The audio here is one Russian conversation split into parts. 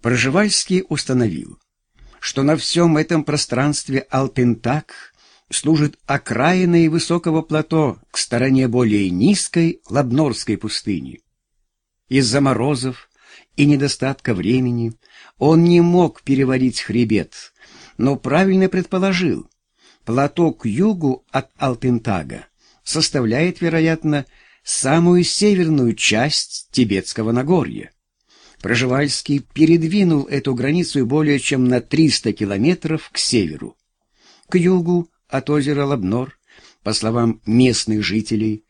Проживальский установил, что на всем этом пространстве Алтентак служит окраиной высокого плато к стороне более низкой Лабнорской пустыни. Из-за морозов и недостатка времени он не мог переварить хребет, но правильно предположил, плато к югу от Алтентага составляет, вероятно, самую северную часть Тибетского Нагорья. Проживальский передвинул эту границу более чем на 300 километров к северу. К югу от озера Лабнор, по словам местных жителей,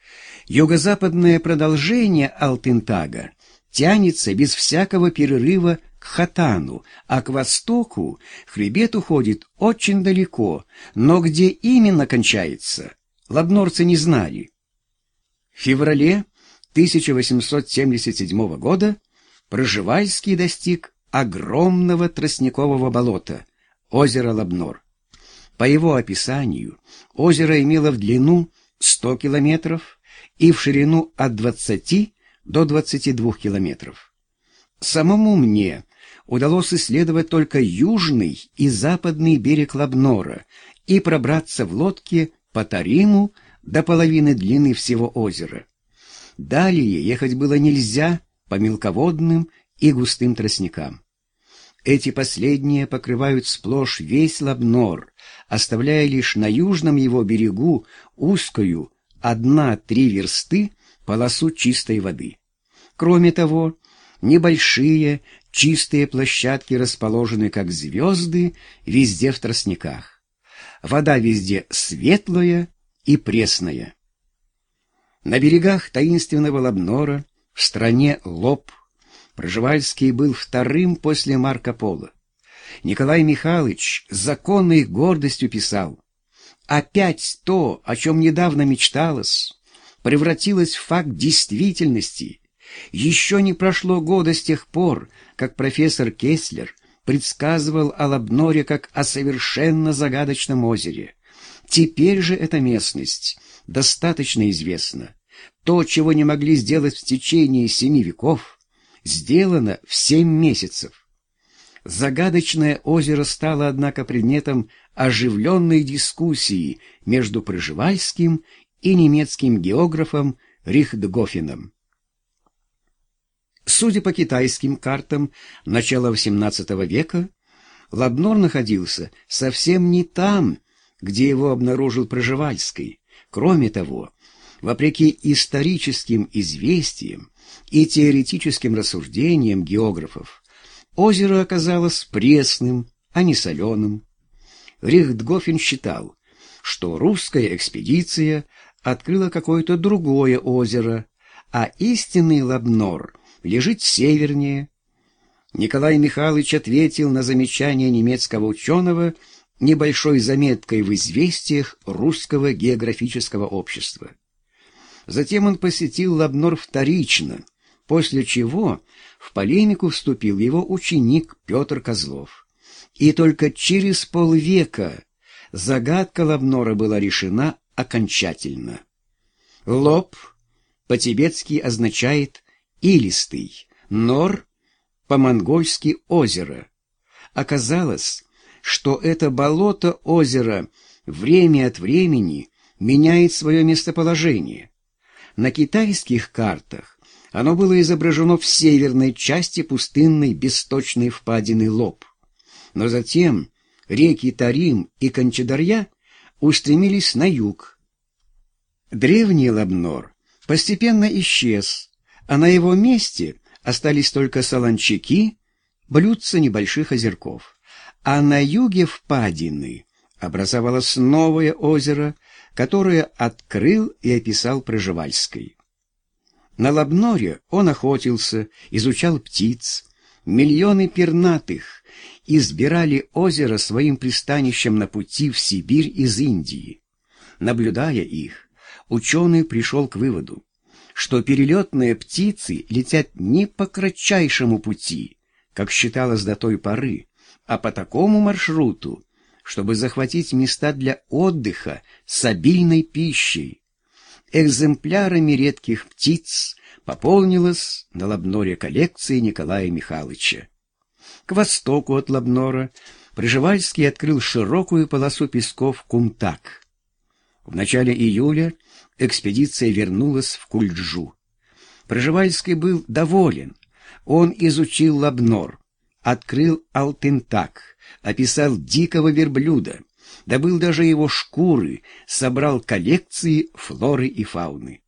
юго-западное продолжение Алтентага тянется без всякого перерыва к Хатану, а к востоку хребет уходит очень далеко, но где именно кончается, лабнорцы не знали. В феврале 1877 года Проживальский достиг огромного тростникового болота, озера Лабнор. По его описанию, озеро имело в длину 100 километров и в ширину от 20 до 22 километров. Самому мне удалось исследовать только южный и западный берег Лабнора и пробраться в лодке по Тариму до половины длины всего озера. Далее ехать было нельзя по мелководным и густым тростникам. Эти последние покрывают сплошь весь Лабнор, оставляя лишь на южном его берегу узкую, одна-три версты, полосу чистой воды. Кроме того, небольшие чистые площадки расположены как звезды везде в тростниках. Вода везде светлая и пресная. На берегах таинственного Лабнора в стране Лоб. Проживальский был вторым после Марка Пола. Николай Михайлович законной гордостью писал «Опять то, о чем недавно мечталось, превратилось в факт действительности. Еще не прошло года с тех пор, как профессор Кеслер предсказывал о Лабноре как о совершенно загадочном озере. Теперь же эта местность достаточно известна. То, чего не могли сделать в течение семи веков, сделано в семь месяцев. Загадочное озеро стало, однако, предметом оживленной дискуссии между Пржевальским и немецким географом Рихтгофеном. Судя по китайским картам начала XVIII века, Лабнор находился совсем не там, где его обнаружил Пржевальский. Кроме того, вопреки историческим известиям и теоретическим рассуждениям географов, озеро оказалось пресным, а не соленым. Рихтгофен считал, что русская экспедиция открыла какое-то другое озеро, а истинный Лабнор лежит севернее. Николай Михайлович ответил на замечание немецкого ученого небольшой заметкой в известиях русского географического общества. Затем он посетил Лабнор вторично, после чего в полемику вступил его ученик Петр Козлов. И только через полвека загадка Лабнора была решена окончательно. Лоб по-тибетски означает «илистый», нор по-монгольски «озеро». Оказалось, что это болото-озеро время от времени меняет свое местоположение. На китайских картах оно было изображено в северной части пустынной бесточной впадины Лоб. Но затем реки Тарим и Кончадарья устремились на юг. Древний Лабнор постепенно исчез, а на его месте остались только солончаки, блюдца небольших озерков. А на юге впадины образовалось новое озеро, которое открыл и описал Проживальский. На Лабноре он охотился, изучал птиц. Миллионы пернатых избирали озеро своим пристанищем на пути в Сибирь из Индии. Наблюдая их, ученый пришел к выводу, что перелетные птицы летят не по кратчайшему пути, как считалось до той поры, а по такому маршруту, чтобы захватить места для отдыха с обильной пищей. Экземплярами редких птиц пополнилась на Лобноре коллекции Николая Михайловича. К востоку от Лабнора Пржевальский открыл широкую полосу песков Кумтак. В начале июля экспедиция вернулась в Кульджу. Пржевальский был доволен. Он изучил Лабнор, открыл Алтентак, описал дикого верблюда, добыл даже его шкуры, собрал коллекции флоры и фауны.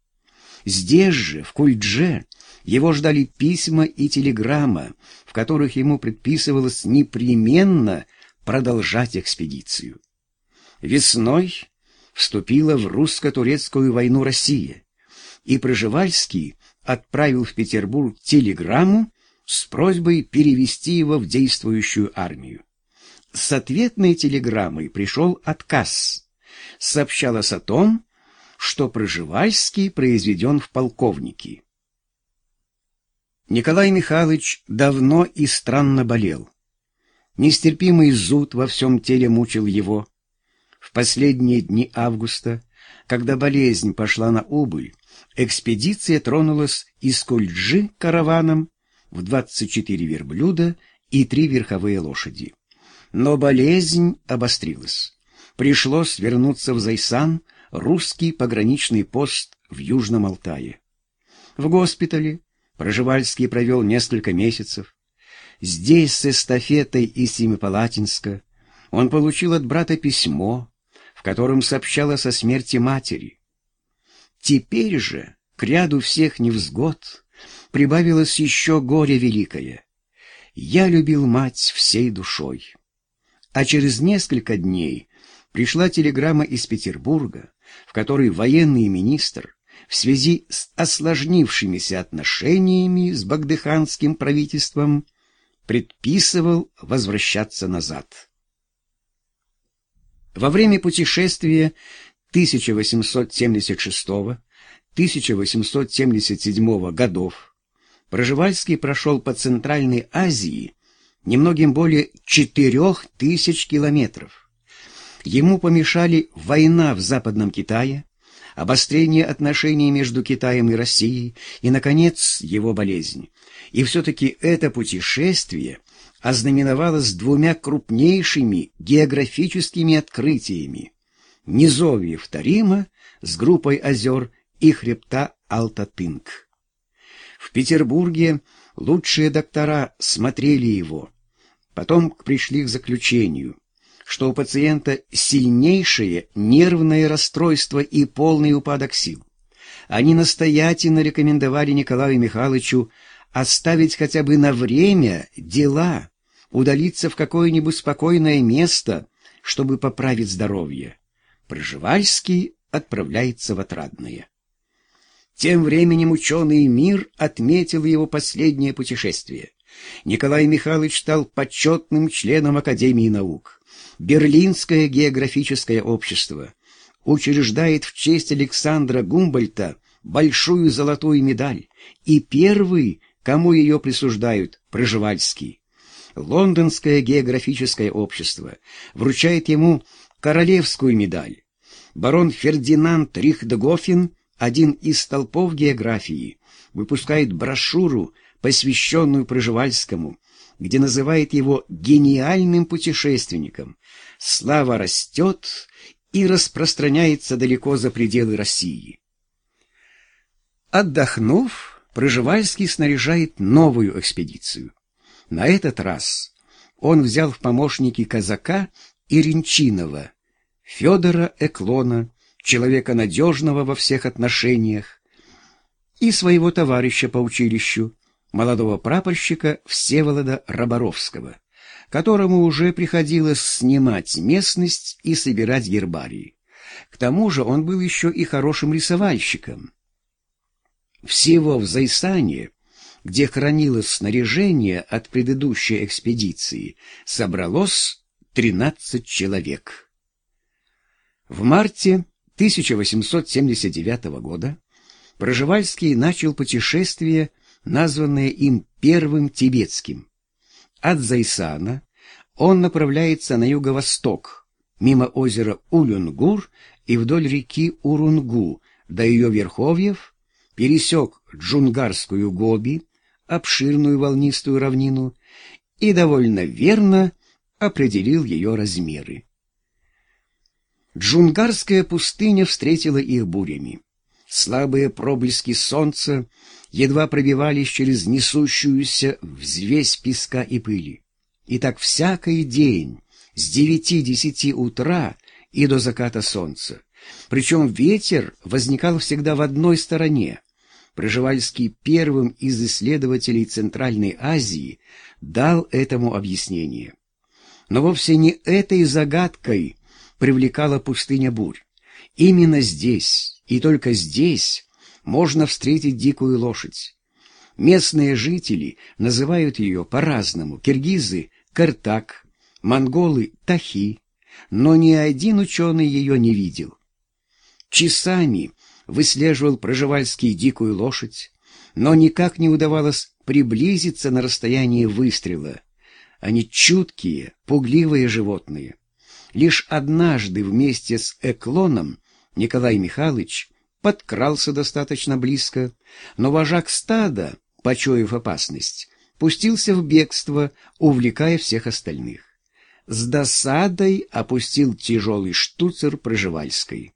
Здесь же, в Кульдже, его ждали письма и телеграмма, в которых ему предписывалось непременно продолжать экспедицию. Весной вступила в русско-турецкую войну Россия, и Проживальский отправил в Петербург телеграмму с просьбой перевести его в действующую армию. С ответной телеграммой пришел отказ. Сообщалось о том, что Проживальский произведен в полковники. Николай Михайлович давно и странно болел. Нестерпимый зуд во всем теле мучил его. В последние дни августа, когда болезнь пошла на убыль, экспедиция тронулась из Кульджи караваном в 24 верблюда и три верховые лошади. Но болезнь обострилась. Пришлось вернуться в Зайсан, русский пограничный пост в Южном Алтае. В госпитале Проживальский провел несколько месяцев. Здесь, с эстафетой из Семипалатинска, он получил от брата письмо, в котором сообщалось о смерти матери. Теперь же, к ряду всех невзгод, прибавилось еще горе великое. Я любил мать всей душой. А через несколько дней пришла телеграмма из Петербурга, в которой военный министр в связи с осложнившимися отношениями с багдыханским правительством предписывал возвращаться назад. Во время путешествия 1876-1877 годов Проживальский прошел по Центральной Азии немногим более четырех тысяч километров. Ему помешали война в Западном Китае, обострение отношений между Китаем и Россией и, наконец, его болезнь. И все-таки это путешествие ознаменовалось двумя крупнейшими географическими открытиями – низовьев Тарима с группой озер и хребта Алтатынг. В Петербурге лучшие доктора смотрели его, потом пришли к заключению – что у пациента сильнейшее нервное расстройство и полный упадок сил. Они настоятельно рекомендовали Николаю Михайловичу оставить хотя бы на время дела, удалиться в какое-нибудь спокойное место, чтобы поправить здоровье. Пржевальский отправляется в Отрадное. Тем временем ученый мир отметил его последнее путешествие. Николай Михайлович стал почетным членом Академии наук. Берлинское географическое общество учреждает в честь Александра Гумбольта большую золотую медаль, и первый, кому ее присуждают, Пржевальский. Лондонское географическое общество вручает ему королевскую медаль. Барон Фердинанд Рихдегофен, один из столпов географии, выпускает брошюру, посвященную Пржевальскому, где называет его гениальным путешественником. Слава растет и распространяется далеко за пределы России. Отдохнув, Проживальский снаряжает новую экспедицию. На этот раз он взял в помощники казака Иринчинова, Федора Эклона, человека надежного во всех отношениях, и своего товарища по училищу, молодого прапорщика Всеволода Роборовского, которому уже приходилось снимать местность и собирать гербарии. К тому же он был еще и хорошим рисовальщиком. Всего в Зайсане, где хранилось снаряжение от предыдущей экспедиции, собралось 13 человек. В марте 1879 года Проживальский начал путешествие названное им Первым Тибетским. От Зайсана он направляется на юго-восток, мимо озера Улюнгур и вдоль реки Урунгу до ее верховьев, пересек Джунгарскую Гоби, обширную волнистую равнину, и довольно верно определил ее размеры. Джунгарская пустыня встретила их бурями. Слабые проблески солнца едва пробивались через несущуюся взвесь песка и пыли. И так всякий день с девяти-десяти утра и до заката солнца. Причем ветер возникал всегда в одной стороне. Проживальский первым из исследователей Центральной Азии дал этому объяснение. Но вовсе не этой загадкой привлекала пустыня бурь. Именно здесь и только здесь можно встретить дикую лошадь. Местные жители называют ее по-разному. Киргизы — картак, монголы — тахи, но ни один ученый ее не видел. Часами выслеживал Проживальский дикую лошадь, но никак не удавалось приблизиться на расстояние выстрела. Они чуткие, пугливые животные. Лишь однажды вместе с Эклоном Николай Михайлович подкрался достаточно близко, но вожак стада, почуяв опасность, пустился в бегство, увлекая всех остальных. С досадой опустил тяжелый штуцер Проживальской.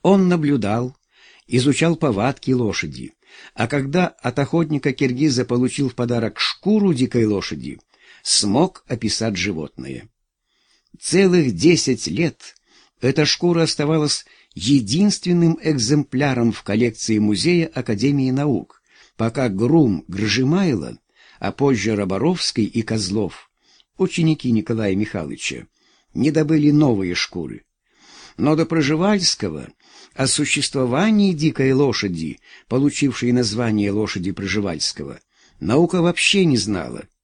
Он наблюдал, изучал повадки лошади, а когда от охотника киргиза получил в подарок шкуру дикой лошади, смог описать животное. Целых десять лет эта шкура оставалась единственным экземпляром в коллекции Музея Академии наук, пока Грум Гржимайло, а позже Роборовский и Козлов, ученики Николая Михайловича, не добыли новые шкуры. Но до Проживальского о существовании дикой лошади, получившей название лошади Проживальского, наука вообще не знала.